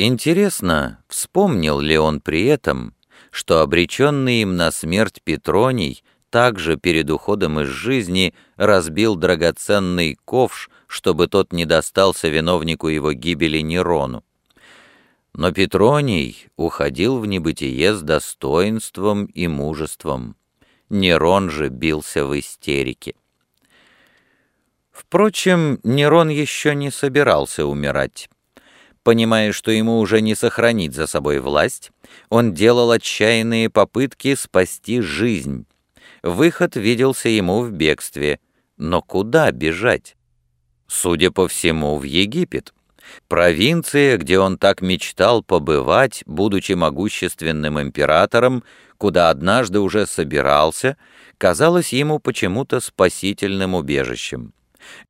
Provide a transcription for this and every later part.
Интересно, вспомнил ли он при этом, что обреченный им на смерть Петроний также перед уходом из жизни разбил драгоценный ковш, чтобы тот не достался виновнику его гибели Нерону. Но Петроний уходил в небытие с достоинством и мужеством. Нерон же бился в истерике. Впрочем, Нерон еще не собирался умирать. Понимая, что ему уже не сохранить за собой власть, он делал отчаянные попытки спасти жизнь. Выход виделся ему в бегстве. Но куда бежать? Судя по всему, в Египет. Провинция, где он так мечтал побывать, будучи могущественным императором, куда однажды уже собирался, казалась ему почему-то спасительным убежищем.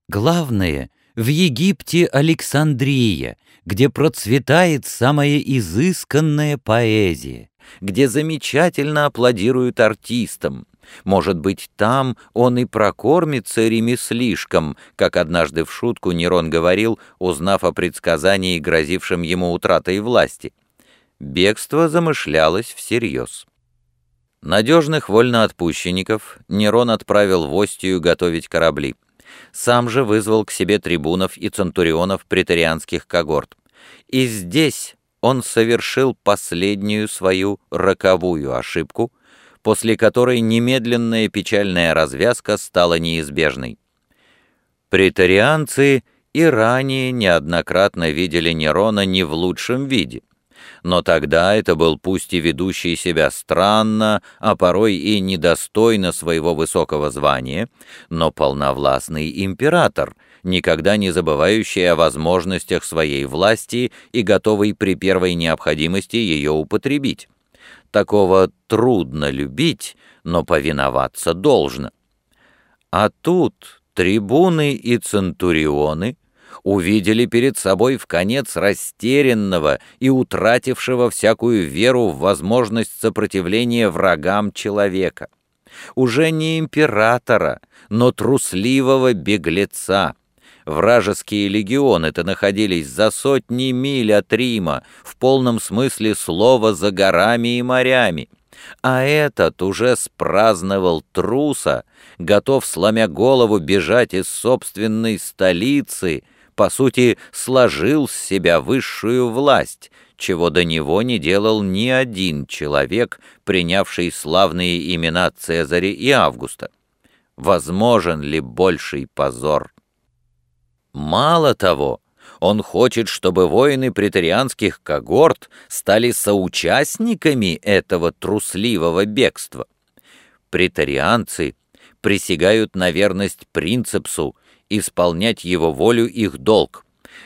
Главное, в Египте Александрия, где процветает самая изысканная поэзия, где замечательно аплодируют артистам, может быть, там он и прокормится ремеслишком, как однажды в шутку Нерон говорил, узнав о предсказании, грозившем ему утратой власти. Бегство замышлялось всерьез. Надежных вольноотпущенников Нерон отправил в Остию готовить корабли. Сам же вызвал к себе трибунов и центурионов претарианских когорт. И здесь он совершил последнюю свою роковую ошибку — после которой немедленная печальная развязка стала неизбежной. Претарианцы и ранее неоднократно видели Нерона не в лучшем виде. Но тогда это был пусть и ведущий себя странно, а порой и недостойно своего высокого звания, но полновластный император, никогда не забывающий о возможностях своей власти и готовый при первой необходимости ее употребить. Такого трудно любить, но повиноваться должно. А тут трибуны и центурионы увидели перед собой в конец растерянного и утратившего всякую веру в возможность сопротивления врагам человека. Уже не императора, но трусливого беглеца, Вражеские легионы-то находились за сотни миль от Рима, в полном смысле слова за горами и морями. А этот уже спраздновал труса, готов, сломя голову, бежать из собственной столицы, по сути, сложил с себя высшую власть, чего до него не делал ни один человек, принявший славные имена Цезаря и Августа. Возможен ли больший позор? Мало того, он хочет, чтобы воины претарианских когорт стали соучастниками этого трусливого бегства. Претарианцы присягают на верность принципсу, исполнять его волю их долг,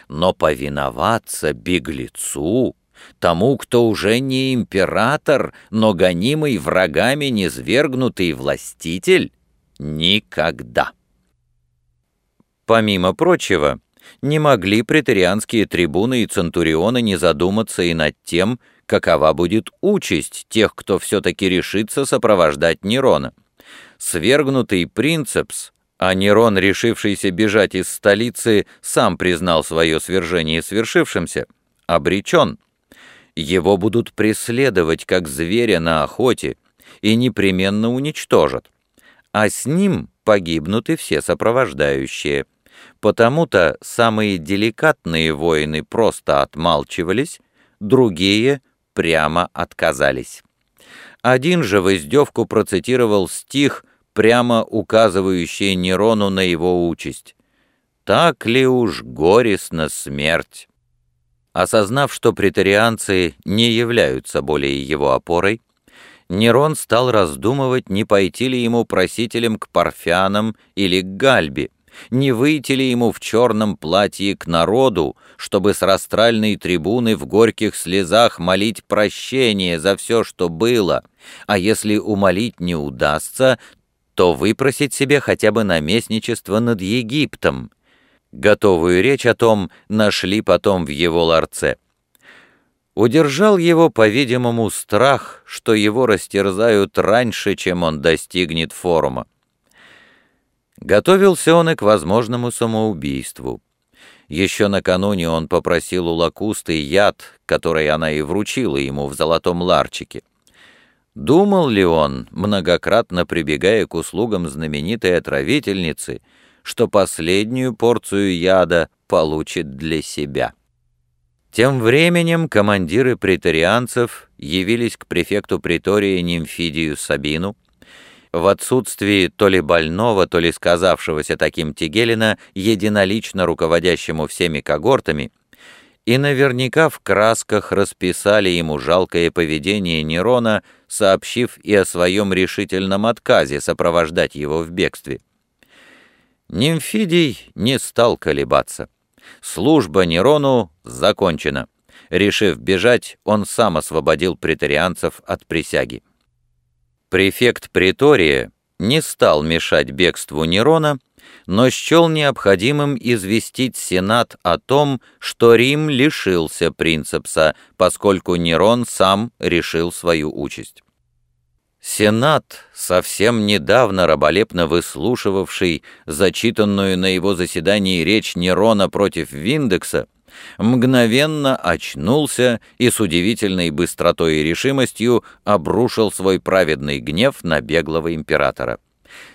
но повиноваться беглецу, тому, кто уже не император, но гонимый врагами низвергнутый властитель, никогда. Помимо прочего, не могли претарианские трибуны и центурионы не задуматься и над тем, какова будет участь тех, кто все-таки решится сопровождать Нерона. Свергнутый принцепс, а Нерон, решившийся бежать из столицы, сам признал свое свержение свершившимся, обречен. Его будут преследовать, как зверя на охоте, и непременно уничтожат. А с ним погибнут и все сопровождающие. Потому-то самые деликатные воины просто отмалчивались, другие прямо отказались. Один же в издевку процитировал стих, прямо указывающий Нерону на его участь. «Так ли уж горестна смерть?» Осознав, что претарианцы не являются более его опорой, Нерон стал раздумывать, не пойти ли ему просителем к парфянам или к Гальбе, не выйти ли ему в черном платье к народу, чтобы с растральной трибуны в горьких слезах молить прощение за все, что было, а если умолить не удастся, то выпросить себе хотя бы наместничество над Египтом. Готовую речь о том нашли потом в его ларце. Удержал его, по-видимому, страх, что его растерзают раньше, чем он достигнет форума. Готовился он и к возможному самоубийству. Еще накануне он попросил у Лакусты яд, который она и вручила ему в золотом ларчике. Думал ли он, многократно прибегая к услугам знаменитой отравительницы, что последнюю порцию яда получит для себя? Тем временем командиры претарианцев явились к префекту притории Нимфидию Сабину, в отсутствии то ли больного, то ли сказавшегося таким Тигелина, единолично руководящему всеми когортами, и наверняка в красках расписали ему жалкое поведение Нерона, сообщив и о своем решительном отказе сопровождать его в бегстве. Нимфидий не стал колебаться. Служба Нерону закончена. Решив бежать, он сам освободил претарианцев от присяги. Префект Притория не стал мешать бегству Нерона, но счел необходимым известить Сенат о том, что Рим лишился принцепса, поскольку Нерон сам решил свою участь. Сенат, совсем недавно раболепно выслушивавший зачитанную на его заседании речь Нерона против Виндекса, мгновенно очнулся и с удивительной быстротой и решимостью обрушил свой праведный гнев на беглого императора.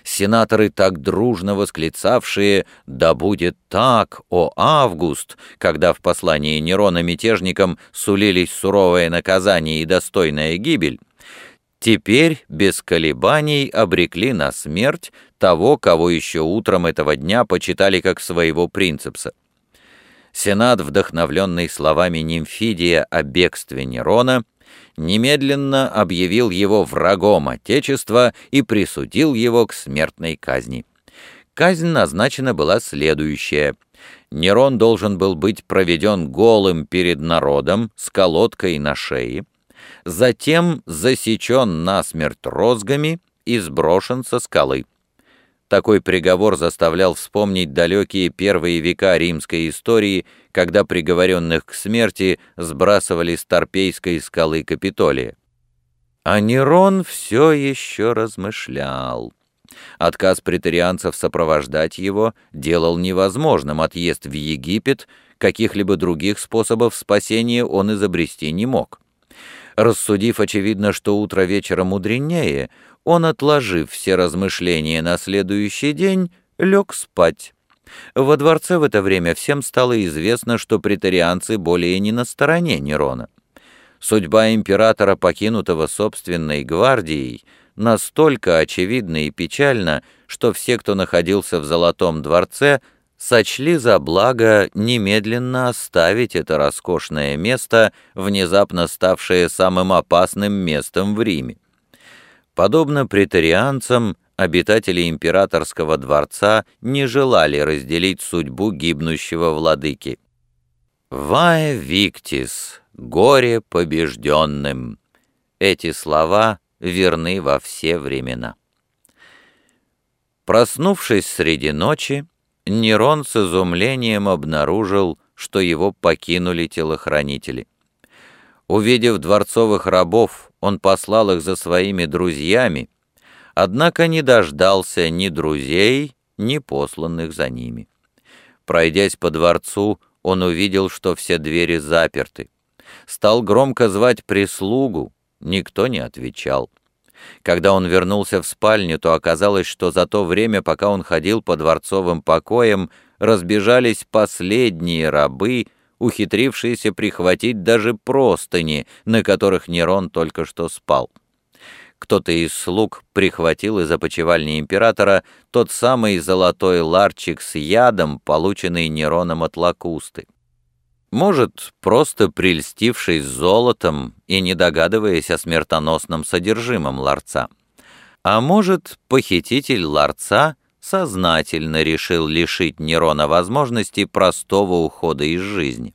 Сенаторы, так дружно восклицавшие «Да будет так, о Август!», когда в послании Нерона мятежникам сулились суровое наказание и достойная гибель, теперь без колебаний обрекли на смерть того, кого еще утром этого дня почитали как своего принцепса. Сенат, вдохновленный словами Нимфидия о бегстве Нерона, немедленно объявил его врагом Отечества и присудил его к смертной казни. Казнь назначена была следующая. Нерон должен был быть проведен голым перед народом с колодкой на шее, затем засечен насмерть розгами и сброшен со скалы. Такой приговор заставлял вспомнить далекие первые века римской истории, когда приговоренных к смерти сбрасывали с Торпейской скалы Капитолия. А Нерон все еще размышлял. Отказ претарианцев сопровождать его делал невозможным отъезд в Египет, каких-либо других способов спасения он изобрести не мог. Рассудив, очевидно, что утро вечера мудренее, он, отложив все размышления на следующий день, лег спать. Во дворце в это время всем стало известно, что претарианцы более не на стороне Нерона. Судьба императора, покинутого собственной гвардией, настолько очевидна и печальна, что все, кто находился в Золотом дворце, сочли за благо немедленно оставить это роскошное место, внезапно ставшее самым опасным местом в Риме. Подобно претарианцам, обитатели императорского дворца не желали разделить судьбу гибнущего владыки. «Вае виктис, горе побежденным!» Эти слова верны во все времена. Проснувшись среди ночи, Нерон с изумлением обнаружил, что его покинули телохранители. Увидев дворцовых рабов, он послал их за своими друзьями, однако не дождался ни друзей, ни посланных за ними. Пройдясь по дворцу, он увидел, что все двери заперты. Стал громко звать прислугу, никто не отвечал. Когда он вернулся в спальню, то оказалось, что за то время, пока он ходил по дворцовым покоям, разбежались последние рабы, ухитрившиеся прихватить даже простыни, на которых Нерон только что спал. Кто-то из слуг прихватил из опочивальни императора тот самый золотой ларчик с ядом, полученный Нероном от Лакусты. Может, просто прельстившись золотом и не догадываясь о смертоносном содержимом ларца. А может, похититель ларца сознательно решил лишить Нерона возможности простого ухода из жизни.